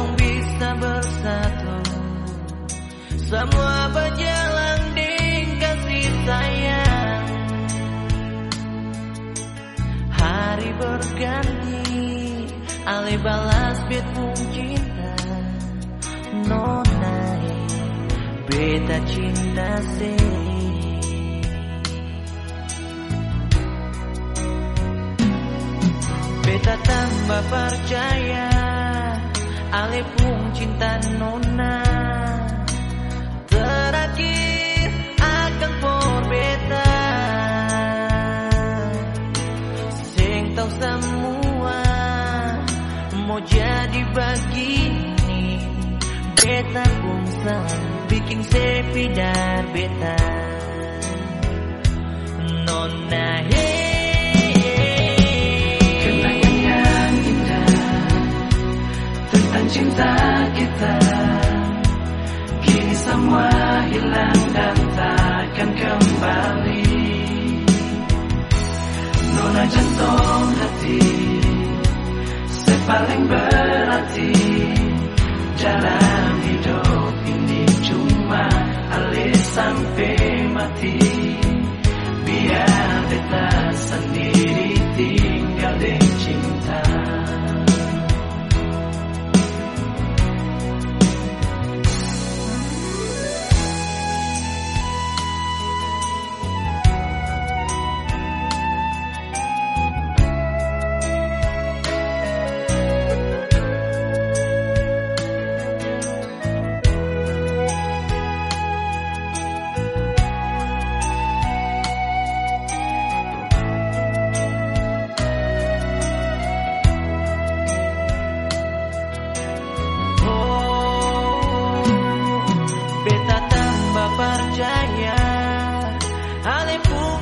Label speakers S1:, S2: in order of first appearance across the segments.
S1: untung bisa bersatu. Semua berjalan di kasih sayang. Hari berganti Alih balas bitpun cinta. Nonai Beta cinta sih. Beta tambah percaya. Ale pun cinta nona. Terakhir akan por beta Sing tahu semua Mau jadi begini. Beta pun bikin sepi dan beta. Nona hey
S2: hilang dan takkan kembali. Nona jantung hati Sepaling berarti Dalam hidup ini cuma alis sampai mati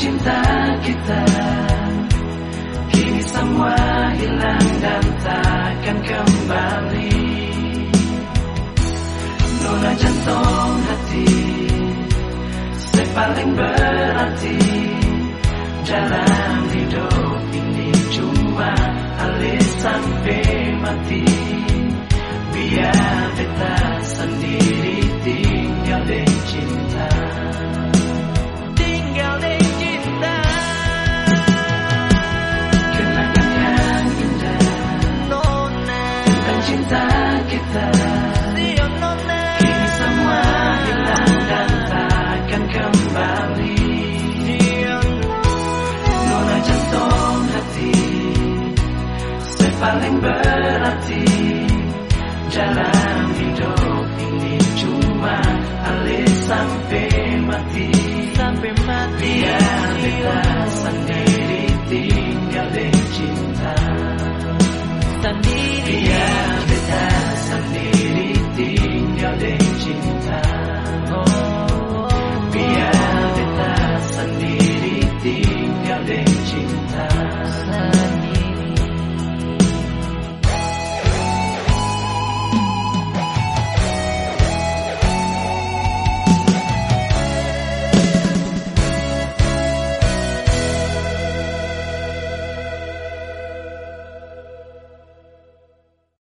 S2: cinta kita. Kini semua hilang dan takkan kembali. Nona jantung hati Sepaling berarti. Dalam hidup ini cuma alis sampai mati. Biar kita sendiri Jalan
S1: hidup ini cuma
S2: alis sampai mati.
S1: Sampai
S2: mati. Biar kita sendiri tinggal di cinta. Sendiri.
S1: Biar
S2: betah sendiri tinggal di cinta. Oh.